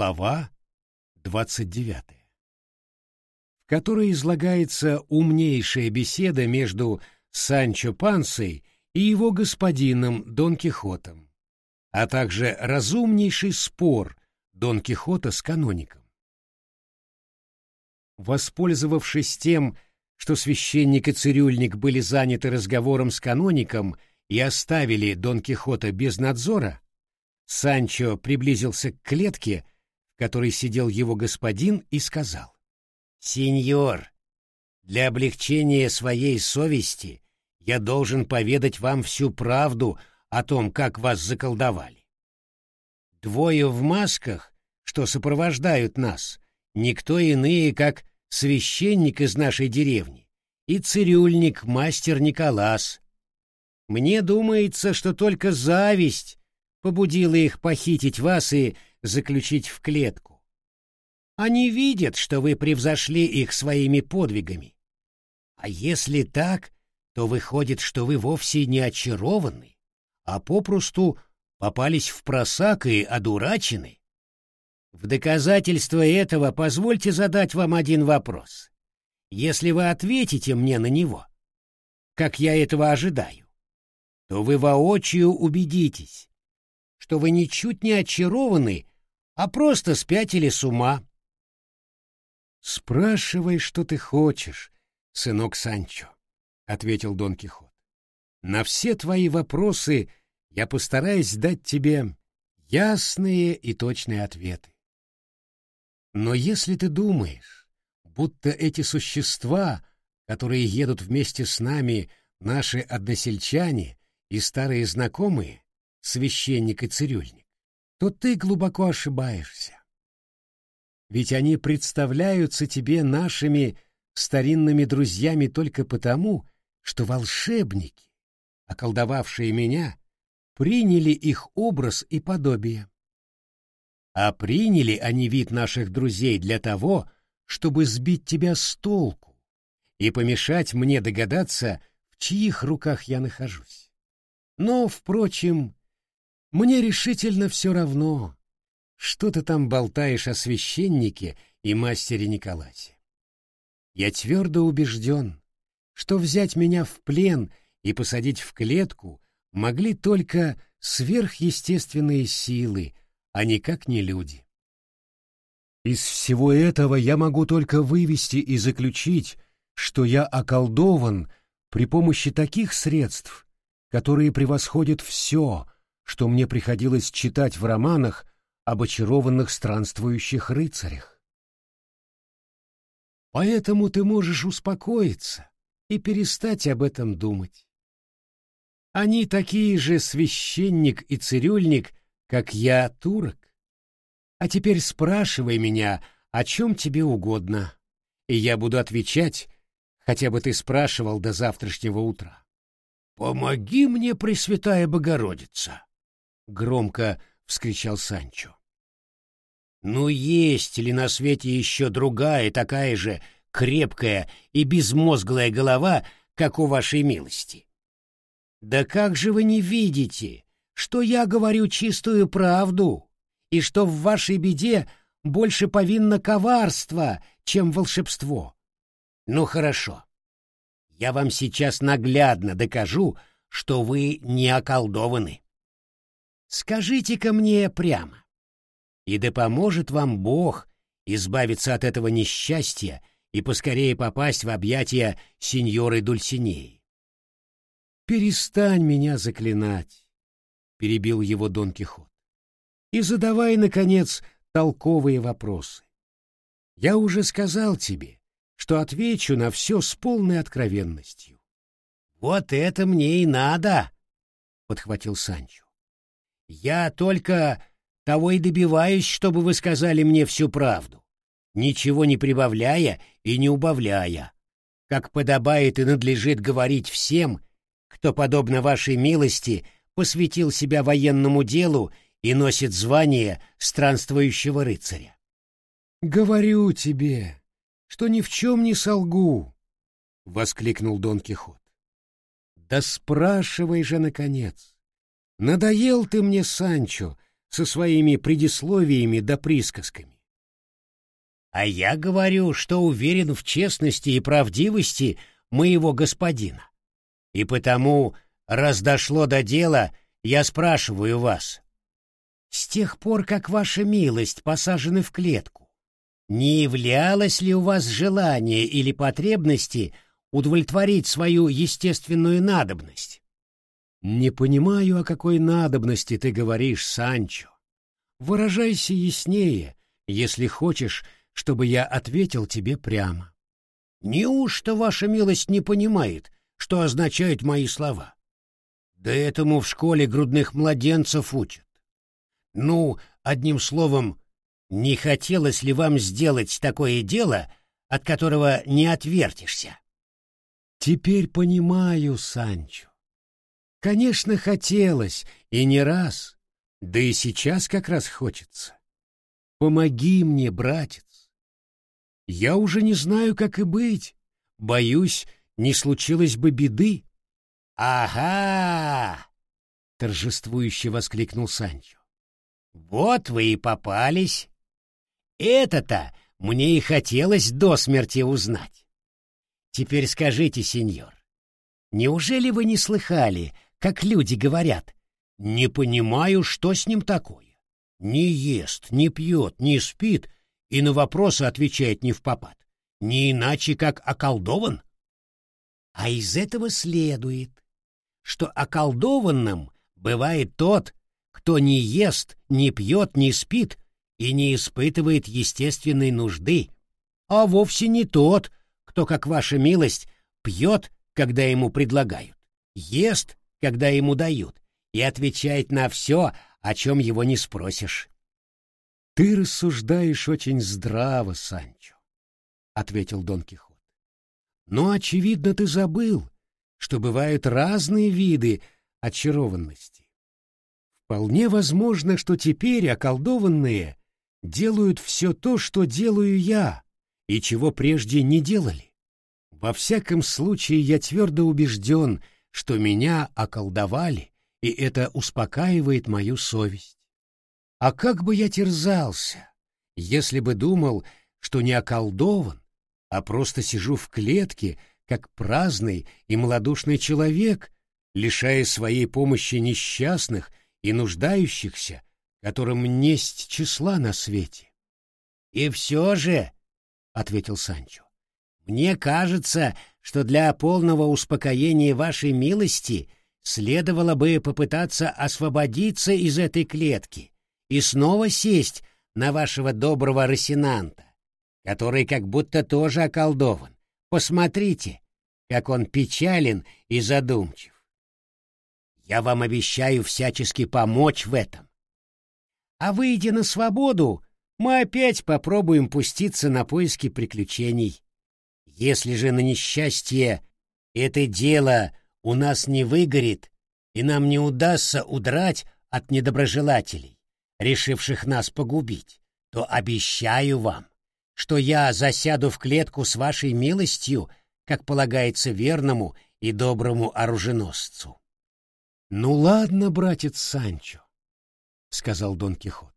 Глава 29, в которой излагается умнейшая беседа между Санчо Пансой и его господином Дон Кихотом, а также разумнейший спор Дон Кихота с каноником. Воспользовавшись тем, что священник и цирюльник были заняты разговором с каноником и оставили Дон Кихота без надзора, Санчо приблизился к клетке, которой сидел его господин, и сказал, «Сеньор, для облегчения своей совести я должен поведать вам всю правду о том, как вас заколдовали. Двое в масках, что сопровождают нас, никто иные, как священник из нашей деревни и цирюльник мастер Николас. Мне думается, что только зависть побудила их похитить вас и заключить в клетку. Они видят, что вы превзошли их своими подвигами. А если так, то выходит, что вы вовсе не очарованы, а попросту попались в просак и одурачены. В доказательство этого позвольте задать вам один вопрос. Если вы ответите мне на него, как я этого ожидаю, то вы воочию убедитесь, что вы ничуть не очарованы, а просто спятили с ума. «Спрашивай, что ты хочешь, сынок Санчо», — ответил Дон Кихот. «На все твои вопросы я постараюсь дать тебе ясные и точные ответы. Но если ты думаешь, будто эти существа, которые едут вместе с нами, наши односельчане и старые знакомые, священник и цирюльник, то ты глубоко ошибаешься. Ведь они представляются тебе нашими старинными друзьями только потому, что волшебники, околдовавшие меня, приняли их образ и подобие. А приняли они вид наших друзей для того, чтобы сбить тебя с толку и помешать мне догадаться, в чьих руках я нахожусь. Но, впрочем, мне решительно все равно, что ты там болтаешь о священнике и мастере Николасе. Я твердо убежден, что взять меня в плен и посадить в клетку могли только сверхъестественные силы, а никак не люди. Из всего этого я могу только вывести и заключить, что я околдован при помощи таких средств, которые превосходят все, что мне приходилось читать в романах об очарованных странствующих рыцарях. Поэтому ты можешь успокоиться и перестать об этом думать. Они такие же священник и цирюльник, как я турок. А теперь спрашивай меня, о чем тебе угодно, и я буду отвечать, хотя бы ты спрашивал до завтрашнего утра. «Помоги мне, Пресвятая Богородица!» — громко вскричал Санчо. «Ну есть ли на свете еще другая такая же крепкая и безмозглая голова, как у вашей милости?» «Да как же вы не видите, что я говорю чистую правду, и что в вашей беде больше повинно коварство, чем волшебство. Ну хорошо. Я вам сейчас наглядно докажу, что вы не околдованы. Скажите-ка мне прямо. И да поможет вам Бог избавиться от этого несчастья и поскорее попасть в объятия сеньоры Дульсинеи. Перестань меня заклинать перебил его Дон Кихот. И задавай, наконец, толковые вопросы. Я уже сказал тебе, что отвечу на все с полной откровенностью. Вот это мне и надо, подхватил Санчо. Я только того и добиваюсь, чтобы вы сказали мне всю правду, ничего не прибавляя и не убавляя, как подобает и надлежит говорить всем, кто, подобно вашей милости, посвятил себя военному делу и носит звание странствующего рыцаря. «Говорю тебе, что ни в чем не солгу!» — воскликнул Дон Кихот. «Да спрашивай же, наконец! Надоел ты мне, Санчо, со своими предисловиями да присказками. А я говорю, что уверен в честности и правдивости моего господина. И потому, раз дошло до дела, я спрашиваю вас. С тех пор, как ваша милость посажены в клетку, не являлось ли у вас желание или потребности удовлетворить свою естественную надобность? Не понимаю, о какой надобности ты говоришь, Санчо. Выражайся яснее, если хочешь, чтобы я ответил тебе прямо. Неужто ваша милость не понимает, что означают мои слова? Да этому в школе грудных младенцев учат. Ну, одним словом, не хотелось ли вам сделать такое дело, от которого не отвертишься? Теперь понимаю, Санчо. Конечно, хотелось, и не раз, да и сейчас как раз хочется. Помоги мне, братец. Я уже не знаю, как и быть. Боюсь, не случилось бы беды. Ага! торжествующе воскликнул Санчо. Вот вы и попались. Это-то мне и хотелось до смерти узнать. Теперь скажите, сеньор, неужели вы не слыхали, как люди говорят, не понимаю, что с ним такое? Не ест, не пьет, не спит и на вопросы отвечает не в попад, не иначе, как околдован. А из этого следует, что околдованным бывает тот, кто не ест, не пьет, не спит и не испытывает естественной нужды, а вовсе не тот, кто, как ваша милость, пьет, когда ему предлагают, ест, когда ему дают, и отвечает на все, о чем его не спросишь. Ты рассуждаешь очень здраво, Санчо, ответил Дон Кихот. Но очевидно ты забыл, что бывают разные виды очарованности. Вполне возможно, что теперь околдованные делают все то, что делаю я, и чего прежде не делали. Во всяком случае, я твердо убежден, что меня околдовали, и это успокаивает мою совесть. А как бы я терзался, если бы думал, что не околдован, а просто сижу в клетке, как праздный и малодушный человек, лишая своей помощи несчастных и нуждающихся, которым несть числа на свете. — И все же, — ответил Санчо, — мне кажется, что для полного успокоения вашей милости следовало бы попытаться освободиться из этой клетки и снова сесть на вашего доброго Росинанта, который как будто тоже околдован. Посмотрите, как он печален и задумчив. Я вам обещаю всячески помочь в этом. А выйдя на свободу, мы опять попробуем пуститься на поиски приключений. Если же на несчастье это дело у нас не выгорит, и нам не удастся удрать от недоброжелателей, решивших нас погубить, то обещаю вам, что я засяду в клетку с вашей милостью, как полагается верному и доброму оруженосцу. — Ну ладно, братец Санчо, — сказал Дон Кихот.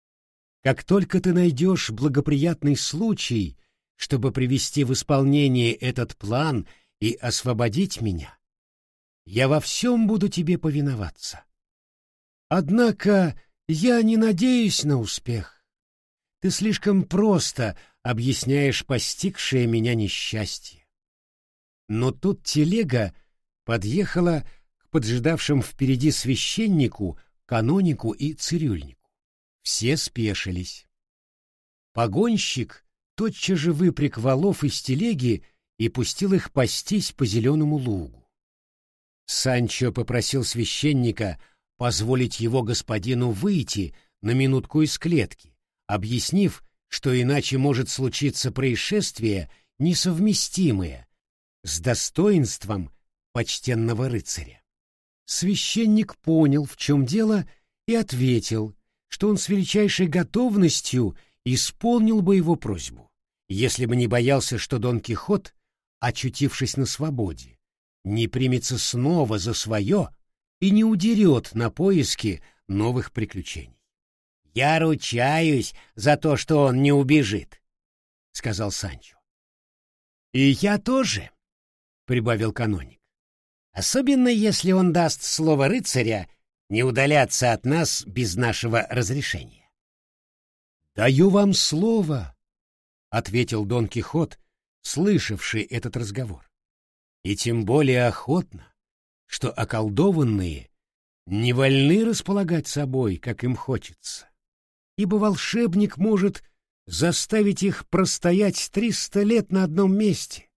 — Как только ты найдешь благоприятный случай, чтобы привести в исполнение этот план и освободить меня, я во всем буду тебе повиноваться. Однако я не надеюсь на успех. Ты слишком просто объясняешь постигшее меня несчастье. Но тут телега подъехала к поджидавшим впереди священнику, канонику и цирюльнику. Все спешились. Погонщик тотчас же выпряг валов из телеги и пустил их пастись по зеленому лугу. Санчо попросил священника — позволить его господину выйти на минутку из клетки, объяснив, что иначе может случиться происшествие, несовместимое с достоинством почтенного рыцаря. Священник понял, в чем дело, и ответил, что он с величайшей готовностью исполнил бы его просьбу, если бы не боялся, что Дон Кихот, очутившись на свободе, не примется снова за свое и не удерет на поиски новых приключений. Я ручаюсь за то, что он не убежит, — сказал Санчо. И я тоже, — прибавил каноник. Особенно если он даст слово рыцаря не удаляться от нас без нашего разрешения. «Даю вам слово», — ответил Дон Кихот, слышавший этот разговор. «И тем более охотно, что околдованные не вольны располагать собой, как им хочется, ибо волшебник может заставить их простоять триста лет на одном месте,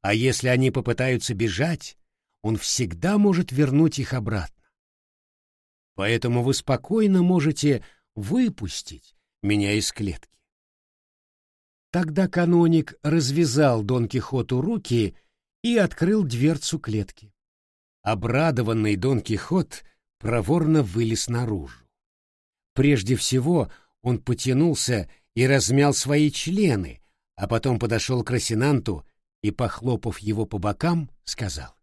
а если они попытаются бежать, он всегда может вернуть их обратно. Поэтому вы спокойно можете выпустить меня из клетки. Тогда каноник развязал Дон Кихоту руки и открыл дверцу клетки. Обрадованный Дон Кихот проворно вылез наружу. Прежде всего он потянулся и размял свои члены, а потом подошел к Росинанту и, похлопав его по бокам, сказал.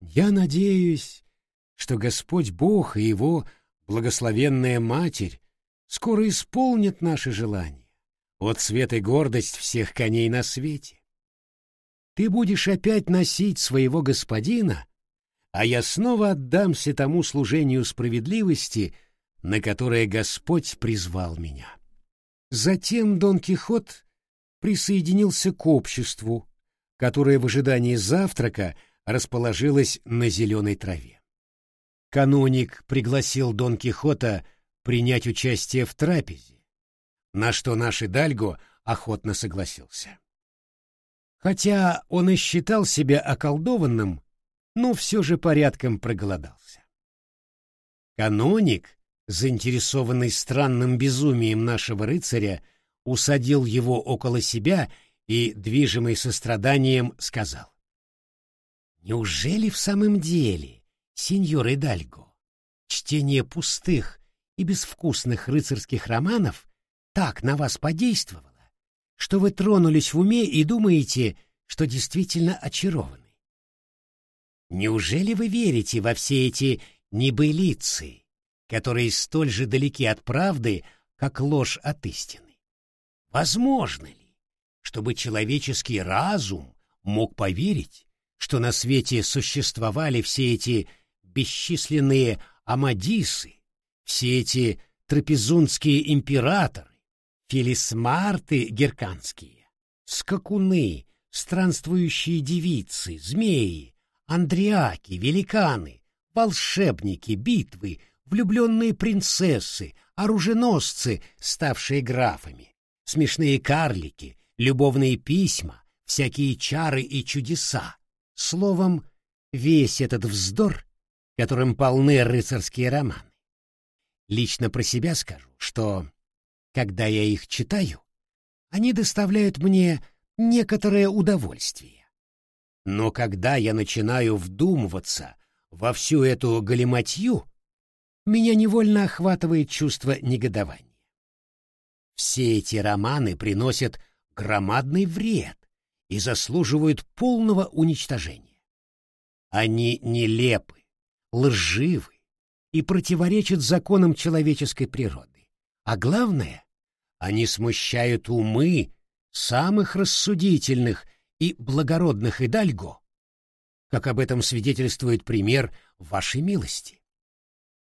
«Я надеюсь, что Господь Бог и Его благословенная Матерь скоро исполнят наши желания. Вот свет и гордость всех коней на свете. Ты будешь опять носить своего господина, а я снова отдамся тому служению справедливости, на которое Господь призвал меня. Затем Дон Кихот присоединился к обществу, которое в ожидании завтрака расположилось на зеленой траве. Каноник пригласил Дон Кихота принять участие в трапезе, на что наш Идальго охотно согласился. Хотя он и считал себя околдованным, но все же порядком проголодался. Каноник, заинтересованный странным безумием нашего рыцаря, усадил его около себя и, движимый состраданием, сказал. «Неужели в самом деле, сеньор Идальго, чтение пустых и безвкусных рыцарских романов так на вас подействовало, что вы тронулись в уме и думаете, что действительно очарованы? Неужели вы верите во все эти небылицы, которые столь же далеки от правды, как ложь от истины? Возможно ли, чтобы человеческий разум мог поверить, что на свете существовали все эти бесчисленные амадисы, все эти трапезунские императоры, филисмарты герканские, скакуны, странствующие девицы, змеи, андриаки, великаны, волшебники, битвы, влюбленные принцессы, оруженосцы, ставшие графами, смешные карлики, любовные письма, всякие чары и чудеса. Словом, весь этот вздор, которым полны рыцарские романы. Лично про себя скажу, что, когда я их читаю, они доставляют мне некоторое удовольствие. Но когда я начинаю вдумываться во всю эту галиматью, меня невольно охватывает чувство негодования. Все эти романы приносят громадный вред и заслуживают полного уничтожения. Они нелепы, лживы и противоречат законам человеческой природы. А главное, они смущают умы самых рассудительных и благородных Идальго, как об этом свидетельствует пример вашей милости.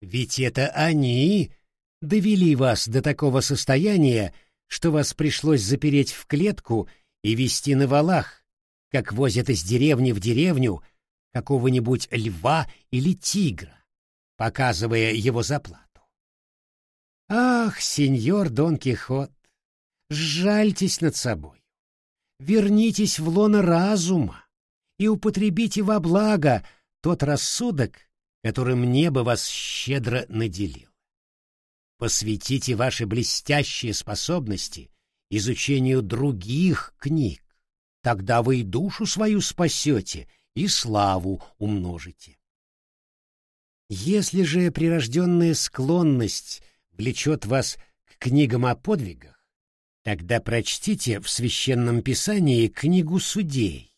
Ведь это они довели вас до такого состояния, что вас пришлось запереть в клетку и вести на валах, как возят из деревни в деревню какого-нибудь льва или тигра, показывая его заплату. Ах, сеньор Дон Кихот, сжальтесь над собой вернитесь в лоно разума и употребите во благо тот рассудок, которым небо вас щедро наделил. Посвятите ваши блестящие способности изучению других книг, тогда вы и душу свою спасете, и славу умножите. Если же прирожденная склонность влечет вас к книгам о подвигах, Тогда прочтите в Священном Писании книгу судей.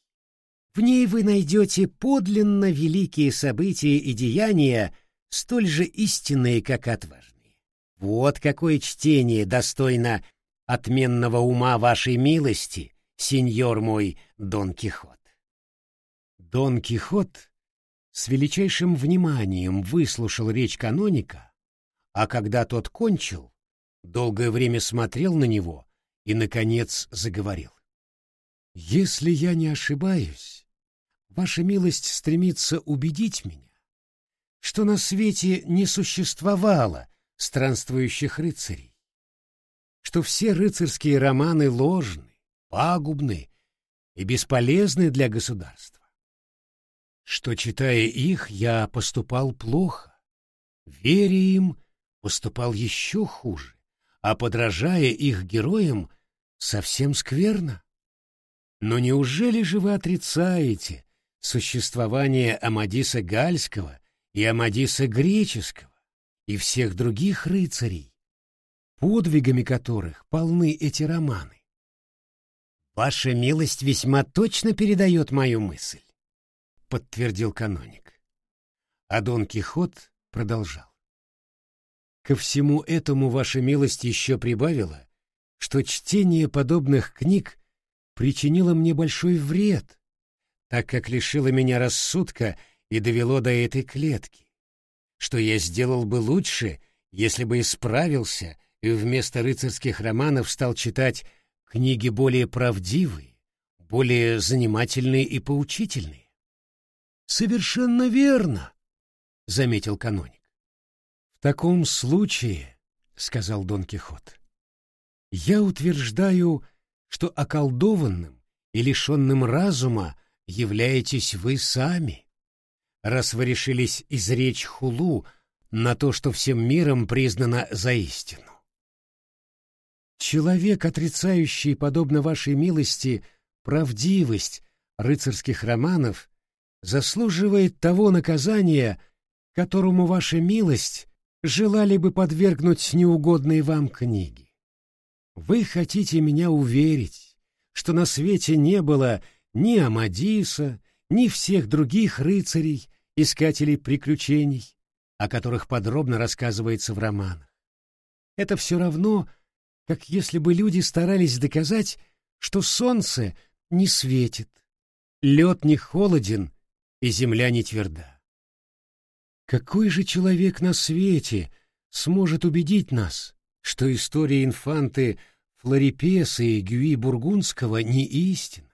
В ней вы найдете подлинно великие события и деяния, столь же истинные, как отважные. Вот какое чтение достойно отменного ума вашей милости, сеньор мой Дон Кихот. Дон Кихот с величайшим вниманием выслушал речь каноника, а когда тот кончил, долгое время смотрел на него и, наконец, заговорил. «Если я не ошибаюсь, ваша милость стремится убедить меня, что на свете не существовало странствующих рыцарей, что все рыцарские романы ложны, пагубны и бесполезны для государства, что, читая их, я поступал плохо, веря им, поступал еще хуже, а подражая их героям, совсем скверно. Но неужели же вы отрицаете существование Амадиса Гальского и Амадиса Греческого и всех других рыцарей, подвигами которых полны эти романы? Ваша милость весьма точно передает мою мысль, подтвердил каноник. А Дон Кихот продолжал. Ко всему этому ваша милость еще прибавила, что чтение подобных книг причинило мне большой вред, так как лишило меня рассудка и довело до этой клетки, что я сделал бы лучше, если бы исправился и вместо рыцарских романов стал читать книги более правдивые, более занимательные и поучительные. «Совершенно верно», — заметил каноник. «В таком случае, — сказал Дон Кихот, — я утверждаю, что околдованным и лишенным разума являетесь вы сами, раз вы решились изречь хулу на то, что всем миром признано за истину. Человек, отрицающий, подобно вашей милости, правдивость рыцарских романов, заслуживает того наказания, которому ваша милость желали бы подвергнуть неугодные вам книги. Вы хотите меня уверить, что на свете не было ни Амадиса, ни всех других рыцарей, искателей приключений, о которых подробно рассказывается в романах. Это все равно, как если бы люди старались доказать, что солнце не светит, лед не холоден и земля не тверда. Какой же человек на свете сможет убедить нас, что история инфанты Флорипеса и Гюи Бургундского не истина?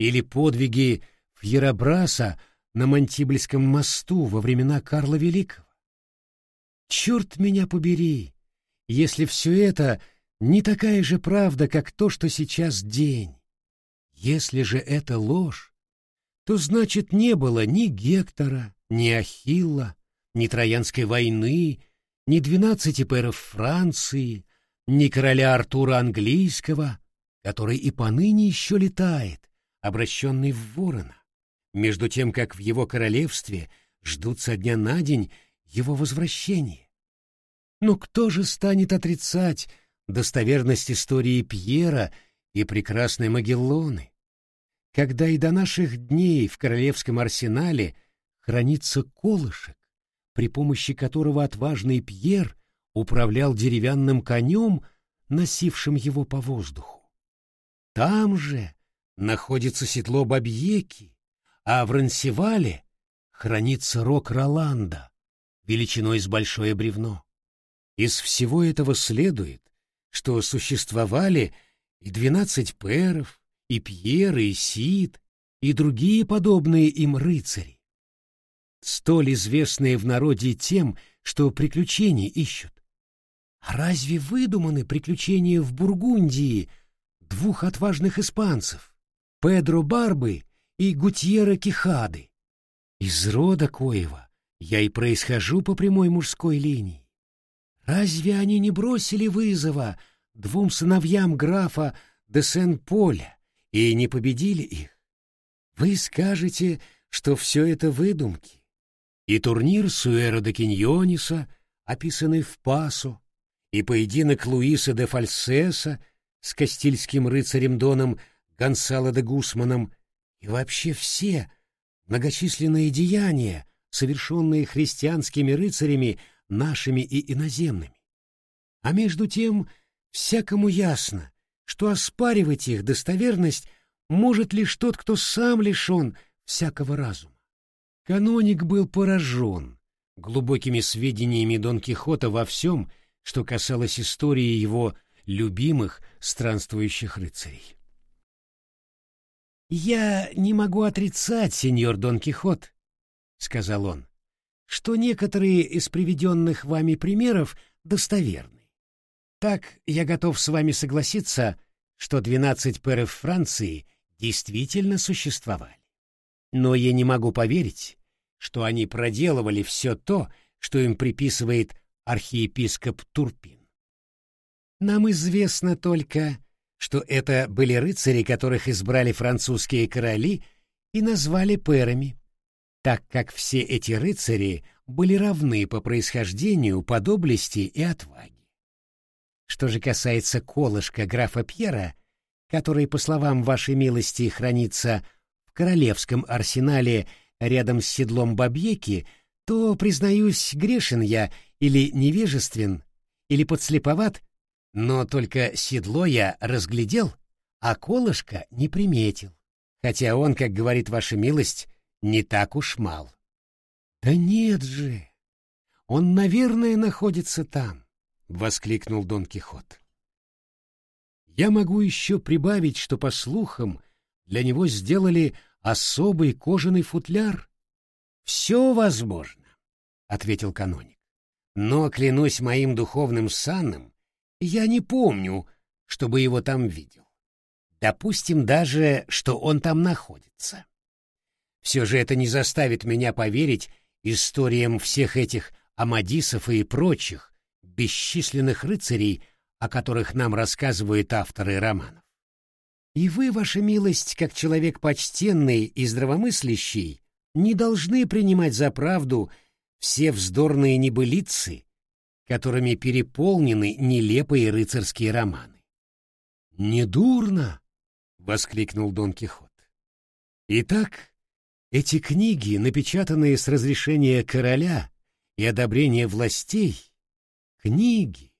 Или подвиги Фьерабраса на Мантибльском мосту во времена Карла Великого? Черт меня побери, если все это не такая же правда, как то, что сейчас день. Если же это ложь, то значит не было ни Гектора, ни Ахилла, ни Троянской войны, ни двенадцати пэров Франции, ни короля Артура Английского, который и поныне еще летает, обращенный в ворона, между тем, как в его королевстве ждут со дня на день его возвращения. Но кто же станет отрицать достоверность истории Пьера и прекрасной Магеллоны, когда и до наших дней в королевском арсенале хранится колышек, при помощи которого отважный Пьер управлял деревянным конем, носившим его по воздуху. Там же находится седло Бабьеки, а в Рансевале хранится рог Роланда, величиной с большое бревно. Из всего этого следует, что существовали и двенадцать перов, и Пьер, и Сид, и другие подобные им рыцари, столь известные в народе тем, что приключения ищут. А разве выдуманы приключения в Бургундии двух отважных испанцев, Педро Барбы и Гутьера Кихады? Из рода коего я и происхожу по прямой мужской линии. Разве они не бросили вызова двум сыновьям графа де Сен-Поля и не победили их? Вы скажете, что все это выдумки, и турнир Суэра де Киньониса, описанный в Пасо, и поединок Луиса де Фальсеса с кастильским рыцарем Доном Гонсало де Гусманом, и вообще все многочисленные деяния, совершенные христианскими рыцарями нашими и иноземными. А между тем всякому ясно, что оспаривать их достоверность может лишь тот, кто сам лишен всякого разума. Каноник был поражен глубокими сведениями Дон Кихота во всем, что касалось истории его любимых странствующих рыцарей. «Я не могу отрицать, сеньор Дон Кихот», — сказал он, — «что некоторые из приведенных вами примеров достоверны. Так я готов с вами согласиться, что двенадцать пэров Франции действительно существовали. Но я не могу поверить, что они проделывали все то, что им приписывает архиепископ Турпин. Нам известно только, что это были рыцари, которых избрали французские короли и назвали пэрами, так как все эти рыцари были равны по происхождению, по доблести и отваге. Что же касается колышка графа Пьера, который, по словам вашей милости, хранится в королевском арсенале рядом с седлом Бабьеки, то, признаюсь, грешен я или невежествен, или подслеповат, но только седло я разглядел, а колышко не приметил, хотя он, как говорит ваша милость, не так уж мал. Да нет же, он, наверное, находится там, — воскликнул Дон Кихот. Я могу еще прибавить, что, по слухам, для него сделали особый кожаный футляр. Все возможно, — ответил каноник. Но, клянусь моим духовным санным, я не помню, чтобы его там видел. Допустим даже, что он там находится. Все же это не заставит меня поверить историям всех этих Амадисов и прочих бесчисленных рыцарей, о которых нам рассказывают авторы романов. И вы, ваша милость, как человек почтенный и здравомыслящий, не должны принимать за правду все вздорные небылицы, которыми переполнены нелепые рыцарские романы. «Недурно!» — воскликнул Дон Кихот. «Итак, эти книги, напечатанные с разрешения короля и одобрения властей, книги,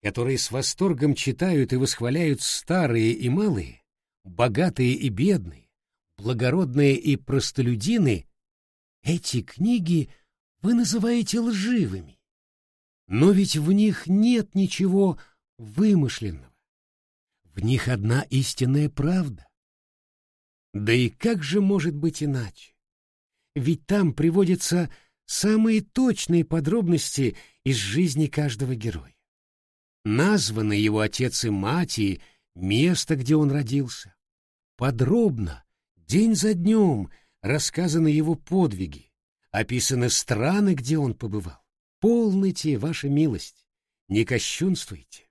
которые с восторгом читают и восхваляют старые и малые, богатые и бедные, благородные и простолюдины, эти книги вы называете лживыми. Но ведь в них нет ничего вымышленного. В них одна истинная правда. Да и как же может быть иначе? Ведь там приводятся самые точные подробности из жизни каждого героя. Названы его отец и мать и место, где он родился. Подробно, день за днем, рассказаны его подвиги, описаны страны, где он побывал. Полните, ваша милость, не кощунствуйте.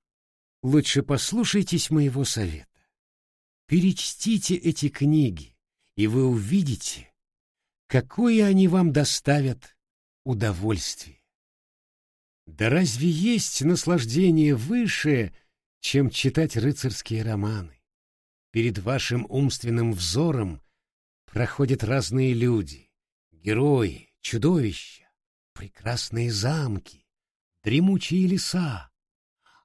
Лучше послушайтесь моего совета. Перечтите эти книги, и вы увидите, какое они вам доставят удовольствие. Да разве есть наслаждение выше, чем читать рыцарские романы? Перед вашим умственным взором проходят разные люди, герои, чудовища, прекрасные замки, дремучие леса,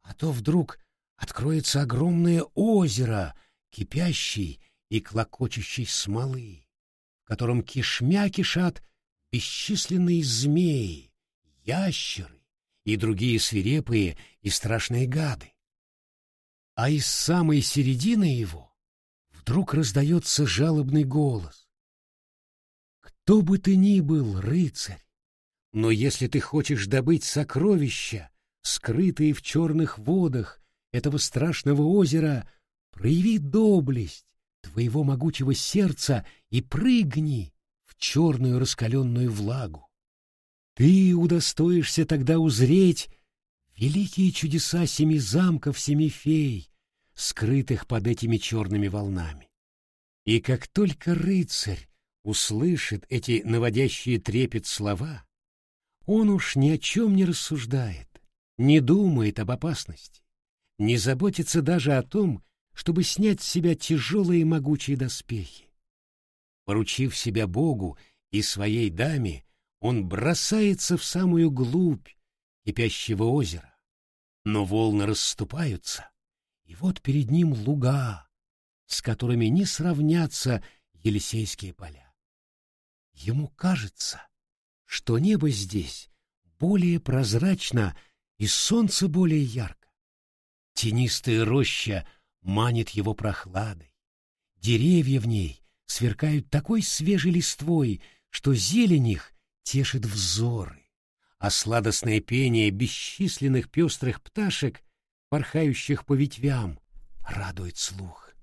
а то вдруг откроется огромное озеро, кипящей и клокочущей смолы, в котором кишмя кишат бесчисленные змеи, ящеры и другие свирепые и страшные гады. А из самой середины его вдруг раздается жалобный голос. Кто бы ты ни был, рыцарь, но если ты хочешь добыть сокровища, скрытые в черных водах этого страшного озера, прояви доблесть твоего могучего сердца и прыгни в черную раскаленную влагу. Ты удостоишься тогда узреть великие чудеса семи замков, семи фей, скрытых под этими черными волнами. И как только рыцарь услышит эти наводящие трепет слова, он уж ни о чем не рассуждает, не думает об опасности, не заботится даже о том, чтобы снять с себя тяжелые могучие доспехи. Поручив себя Богу и своей даме, он бросается в самую глубь кипящего озера, Но волны расступаются, и вот перед ним луга, с которыми не сравнятся Елисейские поля. Ему кажется, что небо здесь более прозрачно и солнце более ярко. Тенистая роща манит его прохладой. Деревья в ней сверкают такой свежей листвой, что зелень их тешит взоры, а сладостное пение бесчисленных пестрых пташек, порхающих по ветвям, радует слух.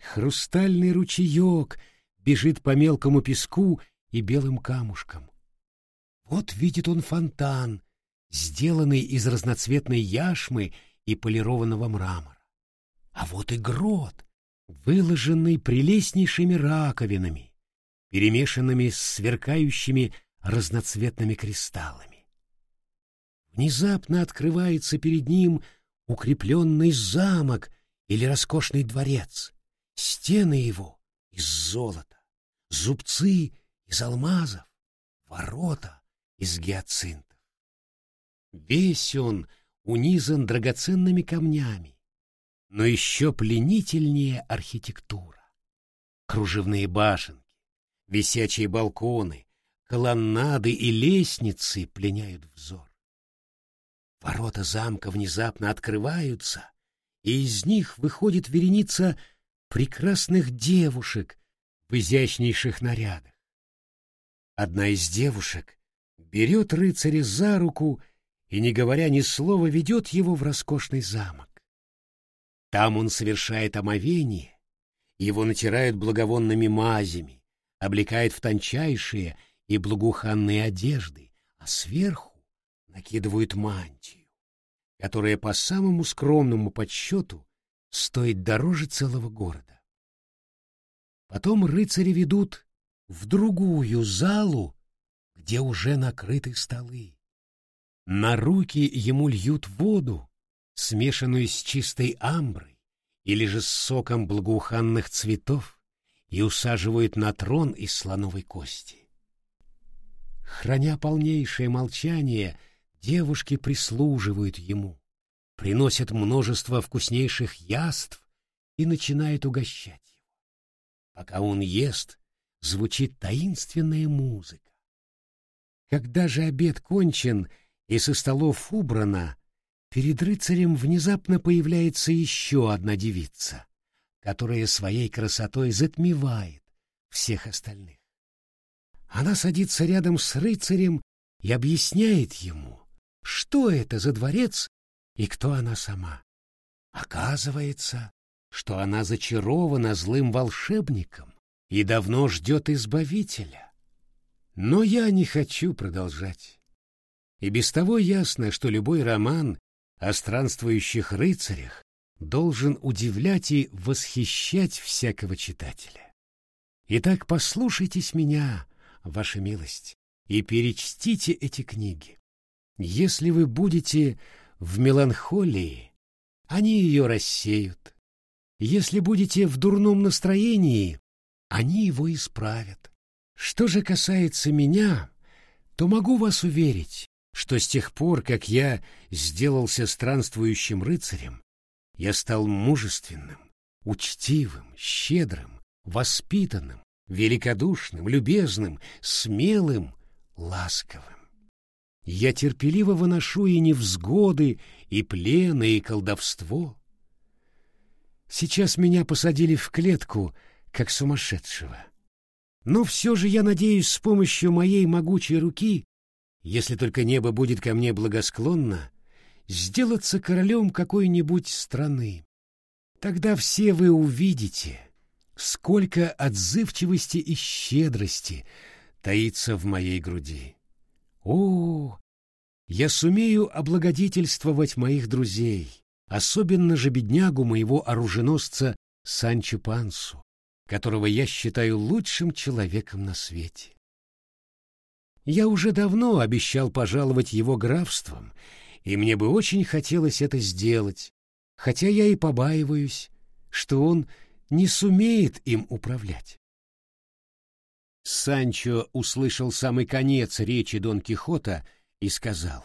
Хрустальный ручеек бежит по мелкому песку и белым камушкам. Вот видит он фонтан, сделанный из разноцветной яшмы и полированного мрамора. А вот и грот, выложенный прелестнейшими раковинами, перемешанными с сверкающими разноцветными кристаллами. Внезапно открывается перед ним укрепленный замок или роскошный дворец. Стены его из золота, зубцы из алмазов, ворота из гиацинтов. Весь он унизан драгоценными камнями, но еще пленительнее архитектура. Кружевные башенки, висячие балконы, колоннады и лестницы пленяют взор. Ворота замка внезапно открываются, и из них выходит вереница прекрасных девушек в изящнейших нарядах. Одна из девушек берет рыцаря за руку и, не говоря ни слова, ведет его в роскошный замок. Там он совершает омовение, его натирают благовонными мазями, облекают в тончайшие и благоуханные одежды, а сверху накидывают мантию, которая по самому скромному подсчету стоит дороже целого города. Потом рыцари ведут в другую залу, где уже накрыты столы. На руки ему льют воду, смешанную с чистой амброй или же с соком благоуханных цветов, и усаживают на трон из слоновой кости. Храня полнейшее молчание, девушки прислуживают ему, приносят множество вкуснейших яств и начинают угощать его. Пока он ест, звучит таинственная музыка. Когда же обед кончен и со столов убрано, перед рыцарем внезапно появляется еще одна девица, которая своей красотой затмевает всех остальных. Она садится рядом с рыцарем и объясняет ему, что это за дворец и кто она сама. Оказывается, что она зачарована злым волшебником и давно ждет избавителя. Но я не хочу продолжать. И без того ясно, что любой роман о странствующих рыцарях должен удивлять и восхищать всякого читателя. Итак, послушайтесь меня, ваша милость, и перечтите эти книги. Если вы будете в меланхолии, они ее рассеют. Если будете в дурном настроении, они его исправят. Что же касается меня, то могу вас уверить, что с тех пор, как я сделался странствующим рыцарем, я стал мужественным, учтивым, щедрым, воспитанным, великодушным, любезным, смелым, ласковым. Я терпеливо выношу и невзгоды, и плены, и колдовство. Сейчас меня посадили в клетку, как сумасшедшего. Но все же я надеюсь с помощью моей могучей руки если только небо будет ко мне благосклонно, сделаться королем какой-нибудь страны. Тогда все вы увидите, сколько отзывчивости и щедрости таится в моей груди. О, я сумею облагодетельствовать моих друзей, особенно же беднягу моего оруженосца Санчо Пансу, которого я считаю лучшим человеком на свете. Я уже давно обещал пожаловать его графством, и мне бы очень хотелось это сделать, хотя я и побаиваюсь, что он не сумеет им управлять. Санчо услышал самый конец речи Дон Кихота и сказал,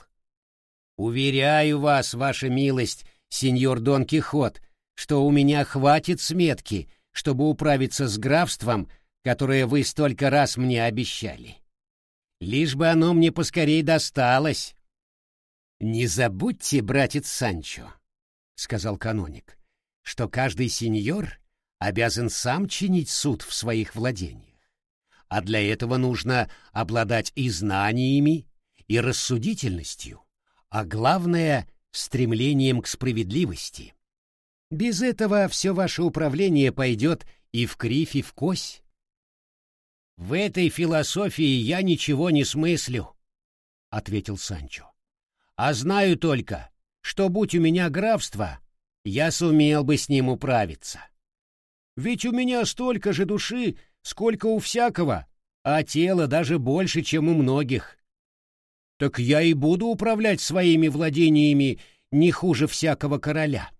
Уверяю вас, ваша милость, сеньор Дон Кихот, что у меня хватит сметки, чтобы управиться с графством, которое вы столько раз мне обещали. Лишь бы оно мне поскорей досталось. Не забудьте, братец Санчо, — сказал каноник, — что каждый сеньор обязан сам чинить суд в своих владениях. А для этого нужно обладать и знаниями, и рассудительностью, а главное — стремлением к справедливости. Без этого все ваше управление пойдет и в кривь, и в кось. В этой философии я ничего не смыслю, — ответил Санчо. А знаю только, что будь у меня графство, я сумел бы с ним управиться. Ведь у меня столько же души, сколько у всякого, а тело даже больше, чем у многих. Так я и буду управлять своими владениями не хуже всякого короля.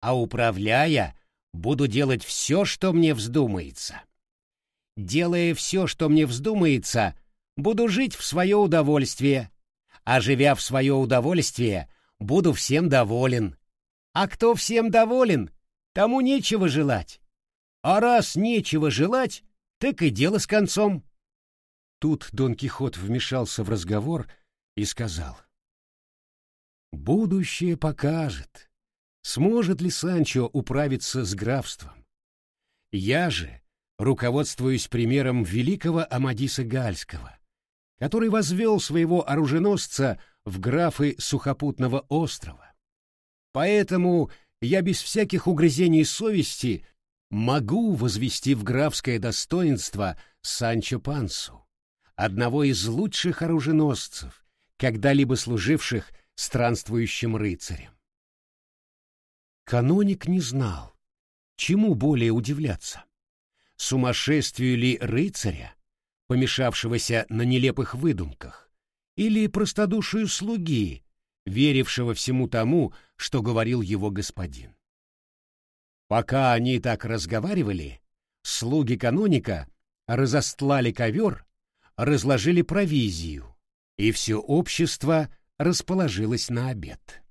А управляя, буду делать все, что мне вздумается. Делая все, что мне вздумается, буду жить в свое удовольствие, а живя в свое удовольствие, буду всем доволен. А кто всем доволен, тому нечего желать. А раз нечего желать, так и дело с концом. Тут Дон Кихот вмешался в разговор и сказал. «Будущее покажет, сможет ли Санчо управиться с графством. Я же руководствуюсь примером великого Амадиса Гальского, который возвел своего оруженосца в графы сухопутного острова. Поэтому я без всяких угрызений совести могу возвести в графское достоинство Санчо Пансу, одного из лучших оруженосцев, когда-либо служивших странствующим рыцарем. Каноник не знал, чему более удивляться. Сумасшествию ли рыцаря, помешавшегося на нелепых выдумках, или простодушию слуги, верившего всему тому, что говорил его господин. Пока они так разговаривали, слуги каноника разостлали ковер, разложили провизию, и все общество расположилось на обед.